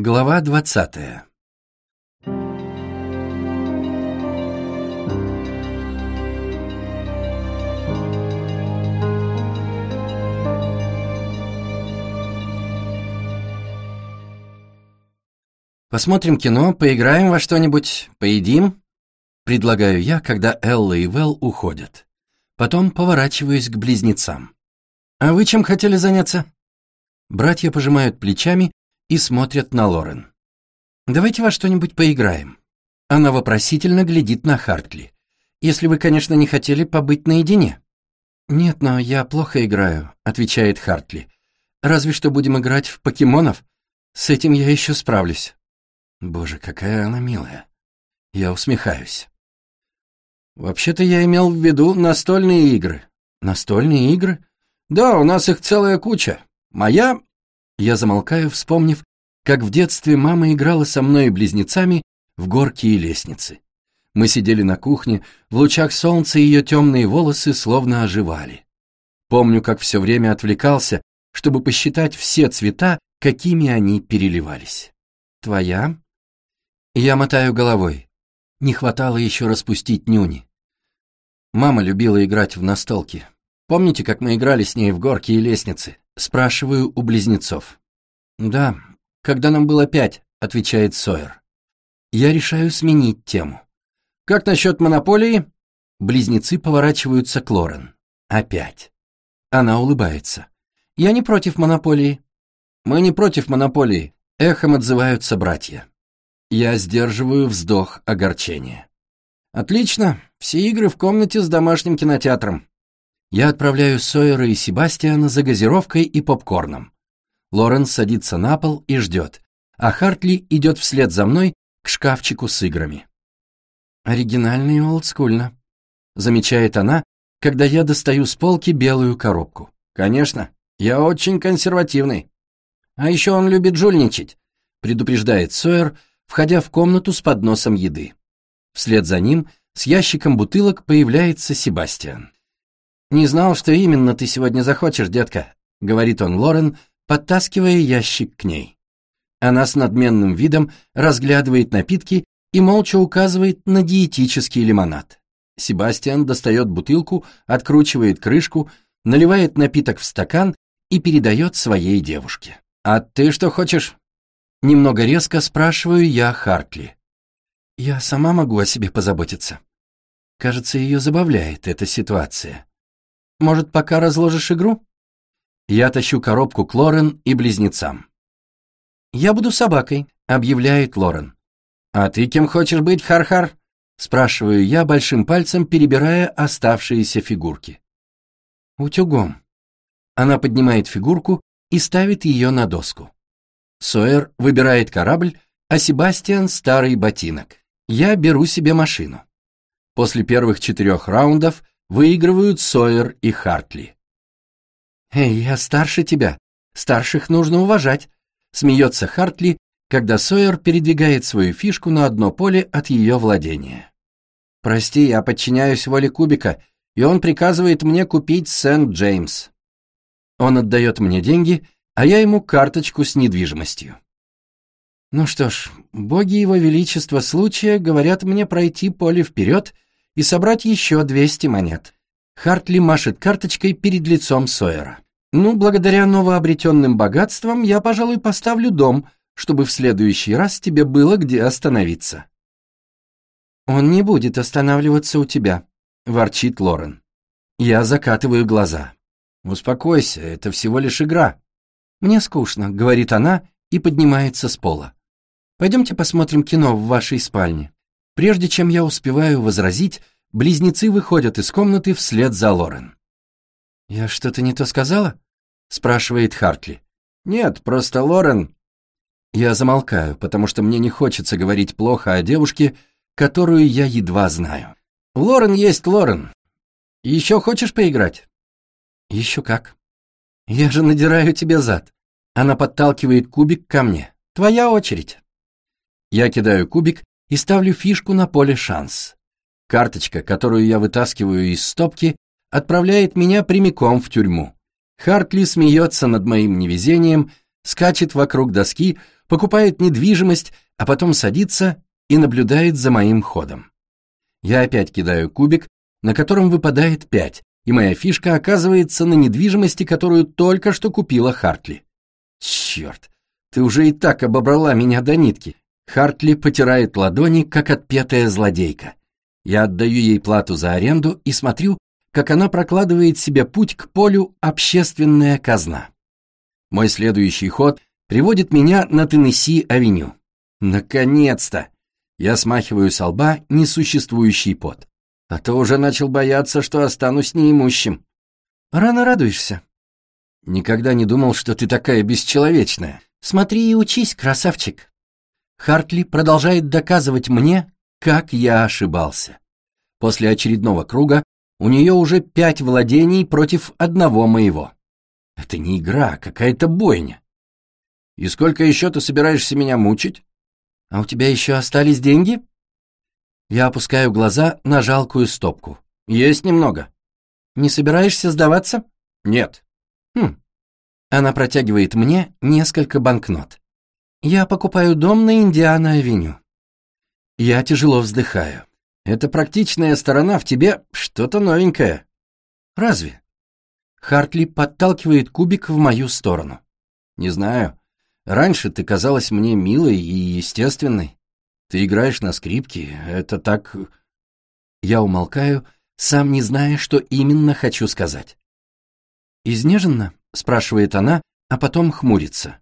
Глава двадцатая Посмотрим кино, поиграем во что-нибудь, поедим? Предлагаю я, когда Элла и Вэл уходят. Потом поворачиваюсь к близнецам. А вы чем хотели заняться? Братья пожимают плечами и смотрят на Лорен. Давайте во что-нибудь поиграем. Она вопросительно глядит на Хартли. Если вы, конечно, не хотели побыть наедине. Нет, но я плохо играю, отвечает Хартли. Разве что будем играть в покемонов. С этим я еще справлюсь. Боже, какая она милая. Я усмехаюсь. Вообще-то я имел в виду настольные игры. Настольные игры? Да, у нас их целая куча. Моя... Я замолкаю, вспомнив, как в детстве мама играла со мной и близнецами в горки и лестницы. Мы сидели на кухне, в лучах солнца ее темные волосы словно оживали. Помню, как все время отвлекался, чтобы посчитать все цвета, какими они переливались. Твоя? Я мотаю головой. Не хватало еще распустить нюни. Мама любила играть в настолки. Помните, как мы играли с ней в горки и лестницы? Спрашиваю у близнецов. Да, когда нам было пять, отвечает Сойер. Я решаю сменить тему. Как насчет монополии? Близнецы поворачиваются к Лорен. Опять. Она улыбается. Я не против монополии. Мы не против монополии, эхом отзываются братья. Я сдерживаю вздох огорчения. Отлично, все игры в комнате с домашним кинотеатром. Я отправляю Сойера и Себастьяна за газировкой и попкорном. Лоренс садится на пол и ждет, а Хартли идет вслед за мной к шкафчику с играми. Оригинально и олдскульно, замечает она, когда я достаю с полки белую коробку. Конечно, я очень консервативный. А еще он любит жульничать, предупреждает Сойер, входя в комнату с подносом еды. Вслед за ним с ящиком бутылок появляется Себастьян. «Не знал, что именно ты сегодня захочешь, детка», — говорит он Лорен, подтаскивая ящик к ней. Она с надменным видом разглядывает напитки и молча указывает на диетический лимонад. Себастьян достает бутылку, откручивает крышку, наливает напиток в стакан и передает своей девушке. «А ты что хочешь?» Немного резко спрашиваю я Хартли. Я сама могу о себе позаботиться. Кажется, ее забавляет эта ситуация. Может, пока разложишь игру? Я тащу коробку к Лорен и близнецам. «Я буду собакой», — объявляет Лорен. «А ты кем хочешь быть, Хар-Хар?» — спрашиваю я большим пальцем, перебирая оставшиеся фигурки. «Утюгом». Она поднимает фигурку и ставит ее на доску. Сойер выбирает корабль, а Себастьян — старый ботинок. Я беру себе машину. После первых четырех раундов выигрывают Сойер и Хартли. «Эй, я старше тебя. Старших нужно уважать», — смеется Хартли, когда Сойер передвигает свою фишку на одно поле от ее владения. «Прости, я подчиняюсь воле Кубика, и он приказывает мне купить Сент-Джеймс». Он отдает мне деньги — а я ему карточку с недвижимостью. Ну что ж, боги его величества случая говорят мне пройти поле вперед и собрать еще 200 монет. Хартли машет карточкой перед лицом Сойера. Ну, благодаря новообретенным богатствам я, пожалуй, поставлю дом, чтобы в следующий раз тебе было где остановиться. Он не будет останавливаться у тебя, ворчит Лорен. Я закатываю глаза. Успокойся, это всего лишь игра. «Мне скучно», — говорит она и поднимается с пола. «Пойдемте посмотрим кино в вашей спальне». Прежде чем я успеваю возразить, близнецы выходят из комнаты вслед за Лорен. «Я что-то не то сказала?» — спрашивает Хартли. «Нет, просто Лорен...» Я замолкаю, потому что мне не хочется говорить плохо о девушке, которую я едва знаю. «Лорен есть Лорен. Еще хочешь поиграть?» «Еще как». «Я же надираю тебе зад». Она подталкивает кубик ко мне. «Твоя очередь». Я кидаю кубик и ставлю фишку на поле шанс. Карточка, которую я вытаскиваю из стопки, отправляет меня прямиком в тюрьму. Хартли смеется над моим невезением, скачет вокруг доски, покупает недвижимость, а потом садится и наблюдает за моим ходом. Я опять кидаю кубик, на котором выпадает пять, и моя фишка оказывается на недвижимости, которую только что купила Хартли. Черт, ты уже и так обобрала меня до нитки. Хартли потирает ладони, как отпетая злодейка. Я отдаю ей плату за аренду и смотрю, как она прокладывает себе путь к полю «Общественная казна». Мой следующий ход приводит меня на Теннесси-авеню. Наконец-то! Я смахиваю со лба несуществующий пот. А то уже начал бояться, что останусь неимущим. Рано радуешься. Никогда не думал, что ты такая бесчеловечная. Смотри и учись, красавчик. Хартли продолжает доказывать мне, как я ошибался. После очередного круга у нее уже пять владений против одного моего. Это не игра, а какая-то бойня. И сколько еще ты собираешься меня мучить? А у тебя еще остались деньги? Я опускаю глаза на жалкую стопку. Есть немного. Не собираешься сдаваться? Нет. Хм. Она протягивает мне несколько банкнот. Я покупаю дом на Индиана-авеню. Я тяжело вздыхаю. Эта практичная сторона в тебе что-то новенькое. Разве? Хартли подталкивает кубик в мою сторону. Не знаю. Раньше ты казалась мне милой и естественной. Ты играешь на скрипке, это так... Я умолкаю, сам не зная, что именно хочу сказать. «Изнеженно?» — спрашивает она, а потом хмурится.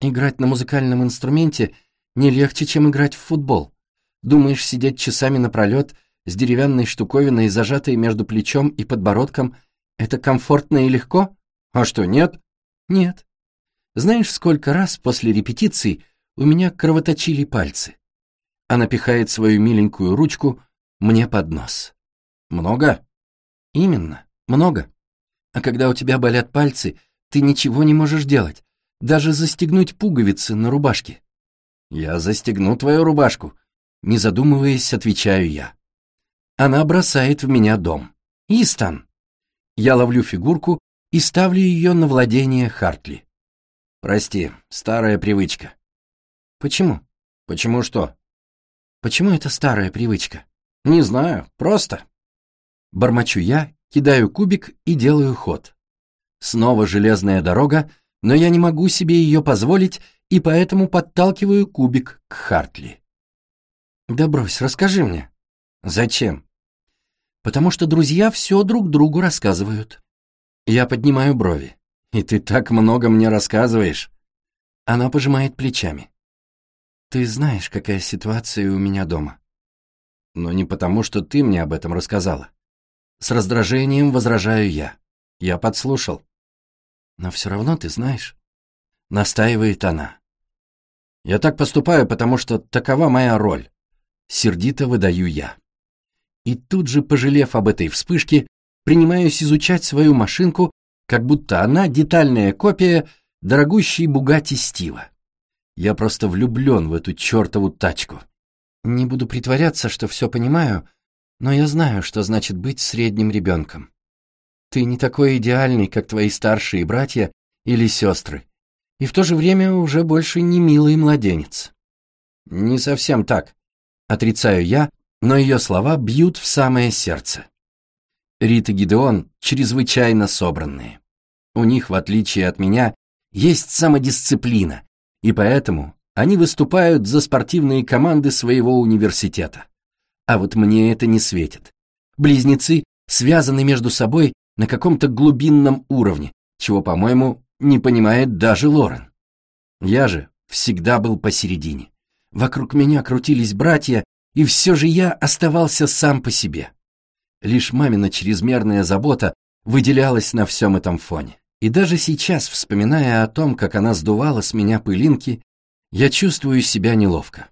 Играть на музыкальном инструменте не легче, чем играть в футбол. Думаешь, сидеть часами напролет с деревянной штуковиной, зажатой между плечом и подбородком, это комфортно и легко? А что, нет? Нет. Знаешь, сколько раз после репетиций у меня кровоточили пальцы? Она пихает свою миленькую ручку мне под нос. Много? Именно, много. А когда у тебя болят пальцы, ты ничего не можешь делать, даже застегнуть пуговицы на рубашке. Я застегну твою рубашку. Не задумываясь, отвечаю я. Она бросает в меня дом. Истан. Я ловлю фигурку и ставлю ее на владение Хартли. Прости, старая привычка. Почему? Почему что? Почему это старая привычка? Не знаю, просто. Бормочу я, кидаю кубик и делаю ход. Снова железная дорога, но я не могу себе ее позволить и поэтому подталкиваю кубик к Хартли. Да брось, расскажи мне. Зачем? Потому что друзья все друг другу рассказывают. Я поднимаю брови. И ты так много мне рассказываешь. Она пожимает плечами. Ты знаешь, какая ситуация у меня дома. Но не потому, что ты мне об этом рассказала. С раздражением возражаю я. Я подслушал. Но все равно ты знаешь. Настаивает она. Я так поступаю, потому что такова моя роль. Сердито выдаю я. И тут же, пожалев об этой вспышке, принимаюсь изучать свою машинку, как будто она детальная копия дорогущей Бугати Стива. Я просто влюблен в эту чертову тачку. Не буду притворяться, что все понимаю, но я знаю, что значит быть средним ребенком. Ты не такой идеальный, как твои старшие братья или сестры, и в то же время уже больше не милый младенец. Не совсем так, отрицаю я, но ее слова бьют в самое сердце. Рит и Гидеон чрезвычайно собранные. У них, в отличие от меня, есть самодисциплина, и поэтому они выступают за спортивные команды своего университета. А вот мне это не светит. Близнецы связаны между собой на каком-то глубинном уровне, чего, по-моему, не понимает даже Лорен. Я же всегда был посередине. Вокруг меня крутились братья, и все же я оставался сам по себе. Лишь мамина чрезмерная забота выделялась на всем этом фоне. И даже сейчас, вспоминая о том, как она сдувала с меня пылинки, я чувствую себя неловко.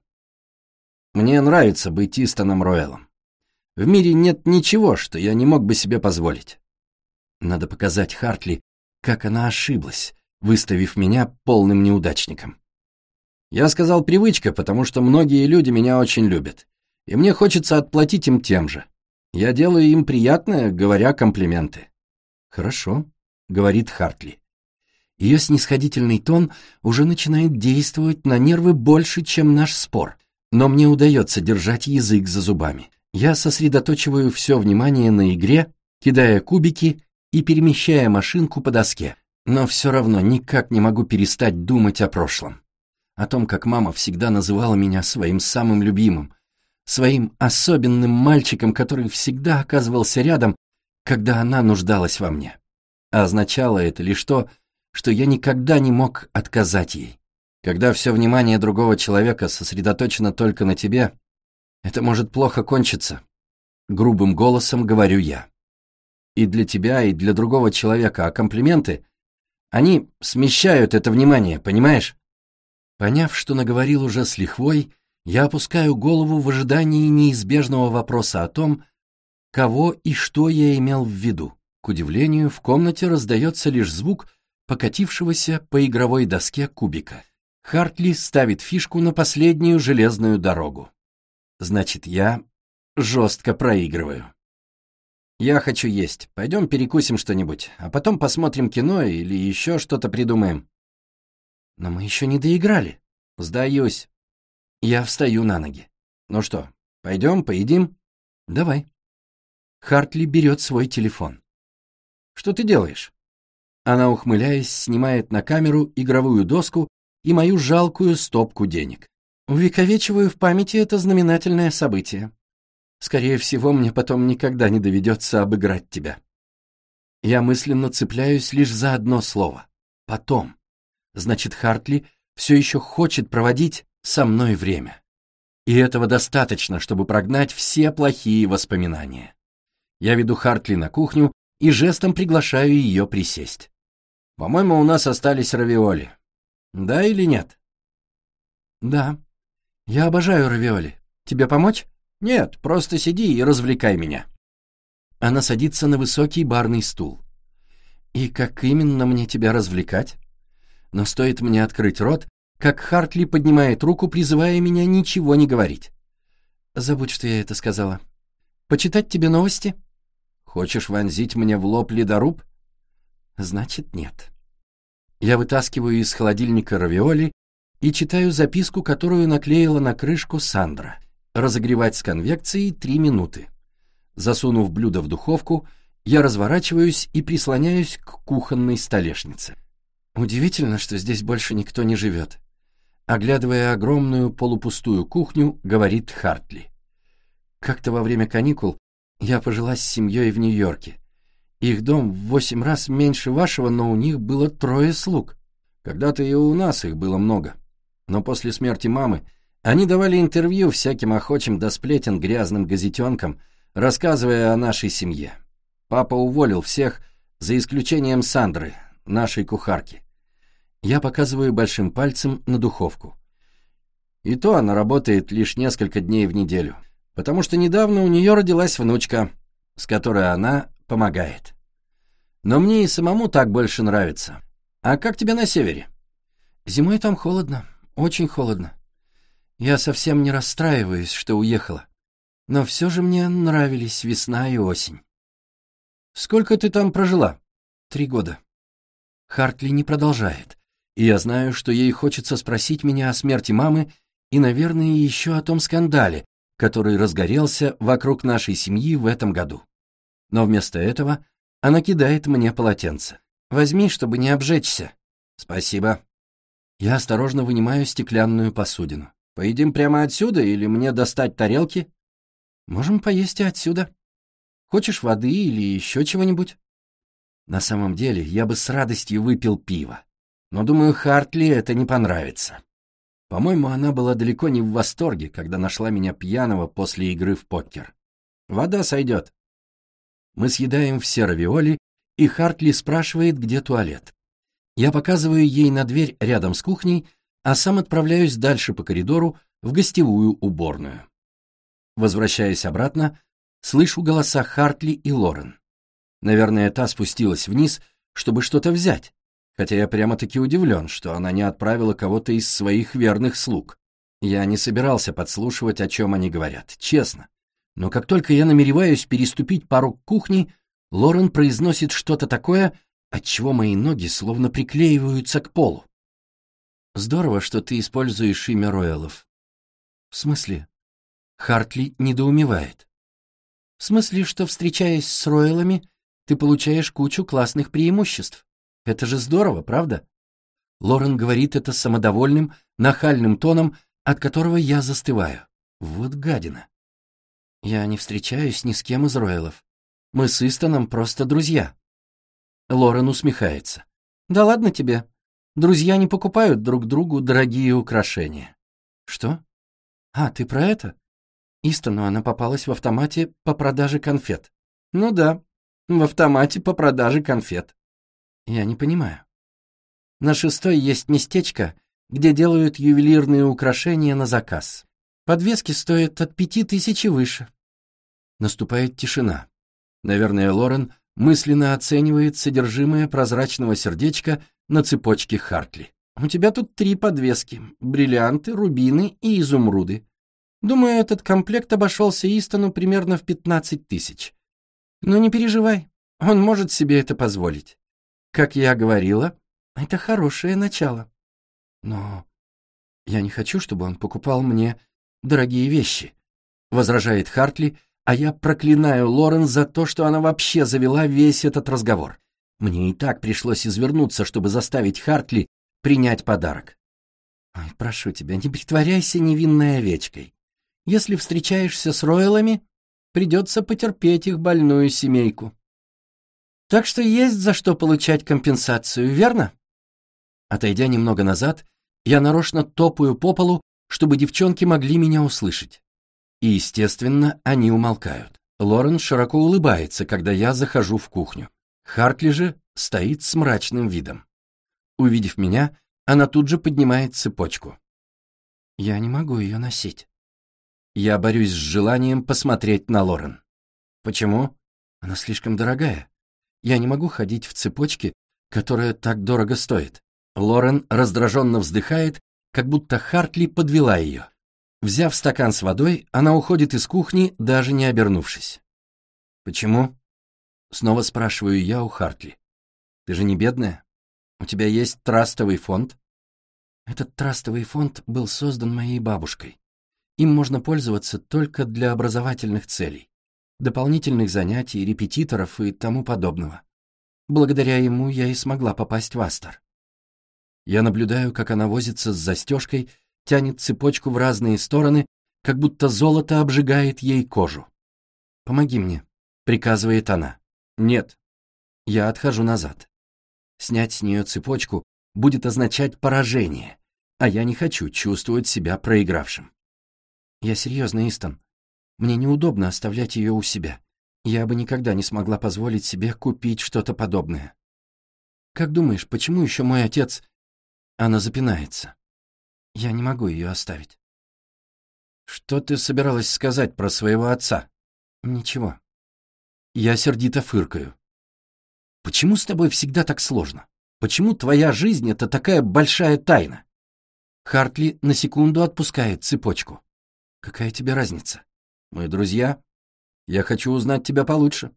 Мне нравится быть Истоном Роэлом. В мире нет ничего, что я не мог бы себе позволить. Надо показать Хартли, как она ошиблась, выставив меня полным неудачником. Я сказал привычка, потому что многие люди меня очень любят, и мне хочется отплатить им тем же. Я делаю им приятное, говоря комплименты. Хорошо, говорит Хартли. Ее снисходительный тон уже начинает действовать на нервы больше, чем наш спор. Но мне удается держать язык за зубами. Я сосредоточиваю все внимание на игре, кидая кубики и перемещая машинку по доске. Но все равно никак не могу перестать думать о прошлом. О том, как мама всегда называла меня своим самым любимым, своим особенным мальчиком, который всегда оказывался рядом, когда она нуждалась во мне. А означало это лишь то, что я никогда не мог отказать ей. Когда все внимание другого человека сосредоточено только на тебе, это может плохо кончиться. Грубым голосом говорю я. И для тебя, и для другого человека, а комплименты, они смещают это внимание, понимаешь? Поняв, что наговорил уже с лихвой, я опускаю голову в ожидании неизбежного вопроса о том, кого и что я имел в виду. К удивлению, в комнате раздается лишь звук покатившегося по игровой доске кубика. Хартли ставит фишку на последнюю железную дорогу. Значит, я жестко проигрываю. Я хочу есть. Пойдем перекусим что-нибудь, а потом посмотрим кино или еще что-то придумаем. Но мы еще не доиграли. Сдаюсь. Я встаю на ноги. Ну что, пойдем, поедим? Давай. Хартли берет свой телефон. Что ты делаешь? Она, ухмыляясь, снимает на камеру игровую доску и мою жалкую стопку денег. Увековечиваю в памяти это знаменательное событие. Скорее всего, мне потом никогда не доведется обыграть тебя. Я мысленно цепляюсь лишь за одно слово. Потом. Значит, Хартли все еще хочет проводить со мной время. И этого достаточно, чтобы прогнать все плохие воспоминания. Я веду Хартли на кухню и жестом приглашаю ее присесть. По-моему, у нас остались равиоли. Да или нет? Да. Я обожаю равиоли. Тебе помочь? Нет, просто сиди и развлекай меня. Она садится на высокий барный стул. И как именно мне тебя развлекать? Но стоит мне открыть рот, как Хартли поднимает руку, призывая меня ничего не говорить. Забудь, что я это сказала. Почитать тебе новости? Хочешь вонзить мне в лоб ледоруб? Значит, нет. Я вытаскиваю из холодильника равиоли и читаю записку, которую наклеила на крышку Сандра. Разогревать с конвекцией три минуты. Засунув блюдо в духовку, я разворачиваюсь и прислоняюсь к кухонной столешнице. Удивительно, что здесь больше никто не живет. Оглядывая огромную полупустую кухню, говорит Хартли. Как-то во время каникул я пожила с семьей в Нью-Йорке. Их дом в восемь раз меньше вашего, но у них было трое слуг. Когда-то и у нас их было много. Но после смерти мамы они давали интервью всяким охочим до сплетен грязным газетенкам, рассказывая о нашей семье. Папа уволил всех, за исключением Сандры, нашей кухарки. Я показываю большим пальцем на духовку. И то она работает лишь несколько дней в неделю потому что недавно у нее родилась внучка, с которой она помогает. Но мне и самому так больше нравится. А как тебе на севере? Зимой там холодно, очень холодно. Я совсем не расстраиваюсь, что уехала. Но все же мне нравились весна и осень. Сколько ты там прожила? Три года. Хартли не продолжает, и я знаю, что ей хочется спросить меня о смерти мамы и, наверное, еще о том скандале, который разгорелся вокруг нашей семьи в этом году. Но вместо этого она кидает мне полотенце. «Возьми, чтобы не обжечься». «Спасибо». Я осторожно вынимаю стеклянную посудину. «Поедим прямо отсюда или мне достать тарелки?» «Можем поесть и отсюда. Хочешь воды или еще чего-нибудь?» На самом деле, я бы с радостью выпил пиво. Но, думаю, Хартли это не понравится. По-моему, она была далеко не в восторге, когда нашла меня пьяного после игры в покер. Вода сойдет. Мы съедаем все равиоли, и Хартли спрашивает, где туалет. Я показываю ей на дверь рядом с кухней, а сам отправляюсь дальше по коридору в гостевую уборную. Возвращаясь обратно, слышу голоса Хартли и Лорен. Наверное, та спустилась вниз, чтобы что-то взять, хотя я прямо-таки удивлен, что она не отправила кого-то из своих верных слуг. Я не собирался подслушивать, о чем они говорят, честно. Но как только я намереваюсь переступить порог кухни, Лорен произносит что-то такое, отчего мои ноги словно приклеиваются к полу. Здорово, что ты используешь имя Роялов. В смысле? Хартли недоумевает. В смысле, что, встречаясь с Роялами, ты получаешь кучу классных преимуществ. Это же здорово, правда? Лорен говорит это самодовольным, нахальным тоном, от которого я застываю. Вот гадина. Я не встречаюсь ни с кем из Ройлов. Мы с Истоном просто друзья. Лорен усмехается. Да ладно тебе. Друзья не покупают друг другу дорогие украшения. Что? А, ты про это? Истону она попалась в автомате по продаже конфет. Ну да, в автомате по продаже конфет. Я не понимаю. На шестой есть местечко, где делают ювелирные украшения на заказ. Подвески стоят от пяти тысяч и выше. Наступает тишина. Наверное, Лорен мысленно оценивает содержимое прозрачного сердечка на цепочке Хартли. У тебя тут три подвески — бриллианты, рубины и изумруды. Думаю, этот комплект обошелся Истону примерно в пятнадцать тысяч. Но не переживай, он может себе это позволить. Как я говорила, это хорошее начало. Но я не хочу, чтобы он покупал мне дорогие вещи, возражает Хартли, а я проклинаю Лорен за то, что она вообще завела весь этот разговор. Мне и так пришлось извернуться, чтобы заставить Хартли принять подарок. Ой, прошу тебя, не притворяйся невинной овечкой. Если встречаешься с Ройлами, придется потерпеть их больную семейку. Так что есть за что получать компенсацию, верно? Отойдя немного назад, я нарочно топаю по полу, чтобы девчонки могли меня услышать. И, естественно, они умолкают. Лорен широко улыбается, когда я захожу в кухню. Хартли же стоит с мрачным видом. Увидев меня, она тут же поднимает цепочку. Я не могу ее носить. Я борюсь с желанием посмотреть на Лорен. Почему? Она слишком дорогая. Я не могу ходить в цепочке, которая так дорого стоит. Лорен раздраженно вздыхает, как будто Хартли подвела ее. Взяв стакан с водой, она уходит из кухни, даже не обернувшись. «Почему?» — снова спрашиваю я у Хартли. «Ты же не бедная? У тебя есть трастовый фонд?» Этот трастовый фонд был создан моей бабушкой. Им можно пользоваться только для образовательных целей, дополнительных занятий, репетиторов и тому подобного. Благодаря ему я и смогла попасть в Астер. Я наблюдаю, как она возится с застежкой, тянет цепочку в разные стороны, как будто золото обжигает ей кожу. «Помоги мне», — приказывает она. «Нет». Я отхожу назад. Снять с нее цепочку будет означать поражение, а я не хочу чувствовать себя проигравшим. Я серьезно, Истон. Мне неудобно оставлять ее у себя. Я бы никогда не смогла позволить себе купить что-то подобное. Как думаешь, почему еще мой отец она запинается. Я не могу ее оставить. Что ты собиралась сказать про своего отца? Ничего. Я сердито фыркаю. Почему с тобой всегда так сложно? Почему твоя жизнь — это такая большая тайна? Хартли на секунду отпускает цепочку. Какая тебе разница? Мы друзья. Я хочу узнать тебя получше.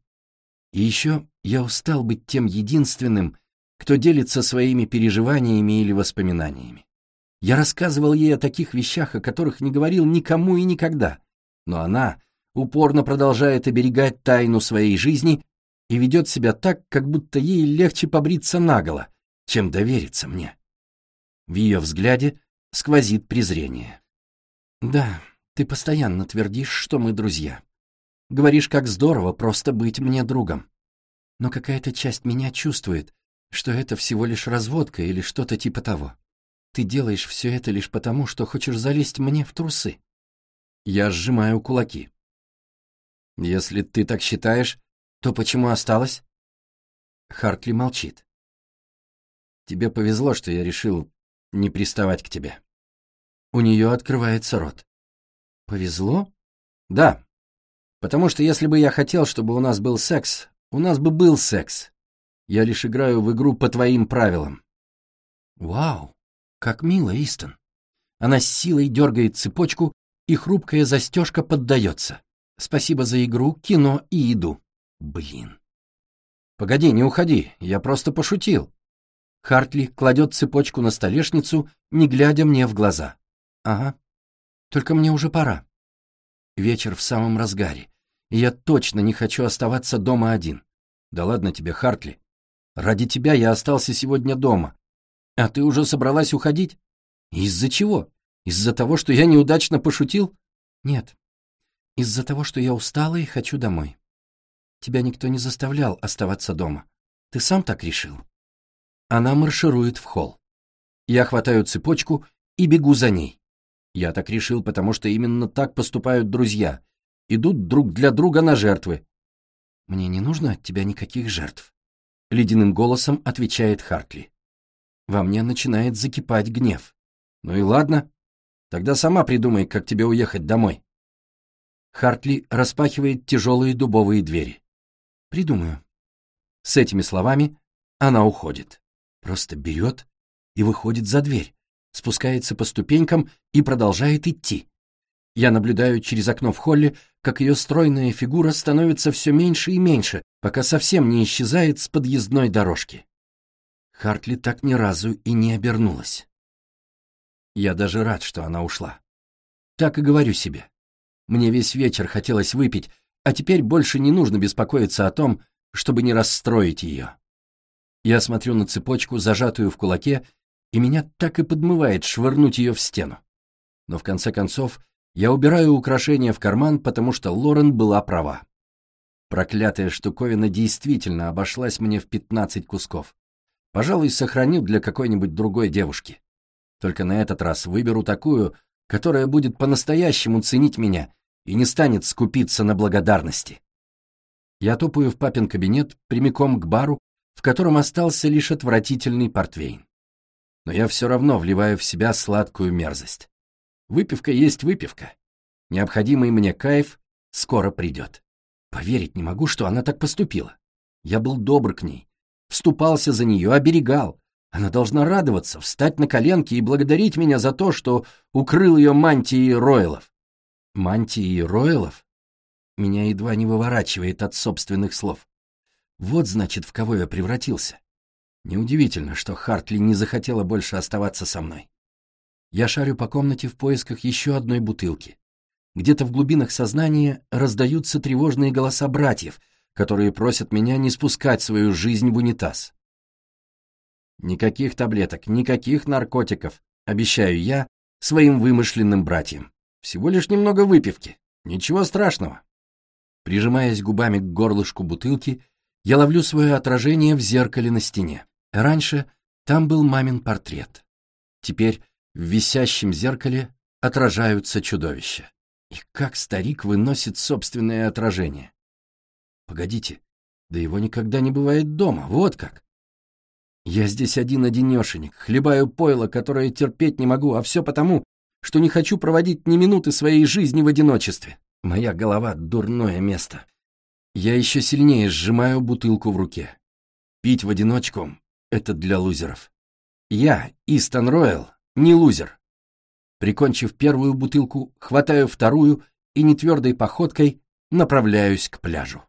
И еще я устал быть тем единственным, кто делится своими переживаниями или воспоминаниями. Я рассказывал ей о таких вещах, о которых не говорил никому и никогда, но она упорно продолжает оберегать тайну своей жизни и ведет себя так, как будто ей легче побриться наголо, чем довериться мне. В ее взгляде сквозит презрение. «Да, ты постоянно твердишь, что мы друзья. Говоришь, как здорово просто быть мне другом. Но какая-то часть меня чувствует, что это всего лишь разводка или что-то типа того. Ты делаешь все это лишь потому, что хочешь залезть мне в трусы. Я сжимаю кулаки. Если ты так считаешь, то почему осталась? Хартли молчит. Тебе повезло, что я решил не приставать к тебе. У нее открывается рот. Повезло? Да. Потому что если бы я хотел, чтобы у нас был секс, у нас бы был секс. Я лишь играю в игру по твоим правилам». «Вау, как мило, Истон». Она с силой дергает цепочку, и хрупкая застежка поддается. Спасибо за игру, кино и еду. Блин. Погоди, не уходи, я просто пошутил. Хартли кладет цепочку на столешницу, не глядя мне в глаза. Ага, только мне уже пора. Вечер в самом разгаре, и я точно не хочу оставаться дома один. Да ладно тебе, Хартли. Ради тебя я остался сегодня дома. А ты уже собралась уходить? Из-за чего? Из-за того, что я неудачно пошутил? Нет. Из-за того, что я устала и хочу домой. Тебя никто не заставлял оставаться дома. Ты сам так решил. Она марширует в холл. Я хватаю цепочку и бегу за ней. Я так решил, потому что именно так поступают друзья. Идут друг для друга на жертвы. Мне не нужно от тебя никаких жертв. Ледяным голосом отвечает Хартли. Во мне начинает закипать гнев. Ну и ладно. Тогда сама придумай, как тебе уехать домой. Хартли распахивает тяжелые дубовые двери. Придумаю. С этими словами она уходит. Просто берет и выходит за дверь, спускается по ступенькам и продолжает идти. Я наблюдаю через окно в холле, как ее стройная фигура становится все меньше и меньше, пока совсем не исчезает с подъездной дорожки. Хартли так ни разу и не обернулась. Я даже рад, что она ушла. Так и говорю себе. Мне весь вечер хотелось выпить, а теперь больше не нужно беспокоиться о том, чтобы не расстроить ее. Я смотрю на цепочку, зажатую в кулаке, и меня так и подмывает швырнуть ее в стену. Но в конце концов я убираю украшение в карман, потому что Лорен была права. Проклятая штуковина действительно обошлась мне в пятнадцать кусков. Пожалуй, сохраню для какой-нибудь другой девушки. Только на этот раз выберу такую, которая будет по-настоящему ценить меня и не станет скупиться на благодарности. Я топаю в папин кабинет прямиком к бару, в котором остался лишь отвратительный портвейн. Но я все равно вливаю в себя сладкую мерзость. Выпивка есть выпивка. Необходимый мне кайф скоро придет. Поверить не могу, что она так поступила. Я был добр к ней, вступался за нее, оберегал. Она должна радоваться, встать на коленки и благодарить меня за то, что укрыл ее мантией Ройлов. Мантией Ройлов? Меня едва не выворачивает от собственных слов. Вот, значит, в кого я превратился. Неудивительно, что Хартли не захотела больше оставаться со мной. Я шарю по комнате в поисках еще одной бутылки. Где-то в глубинах сознания раздаются тревожные голоса братьев, которые просят меня не спускать свою жизнь в унитаз. Никаких таблеток, никаких наркотиков, обещаю я своим вымышленным братьям. Всего лишь немного выпивки. Ничего страшного. Прижимаясь губами к горлышку бутылки, я ловлю свое отражение в зеркале на стене. Раньше там был мамин портрет. Теперь в висящем зеркале отражаются чудовища. И как старик выносит собственное отражение. Погодите, да его никогда не бывает дома, вот как. Я здесь один-одинешенек, хлебаю пойло, которое терпеть не могу, а все потому, что не хочу проводить ни минуты своей жизни в одиночестве. Моя голова — дурное место. Я еще сильнее сжимаю бутылку в руке. Пить в одиночку — это для лузеров. Я, Истон Ройл, не лузер. Прикончив первую бутылку, хватаю вторую и нетвердой походкой направляюсь к пляжу.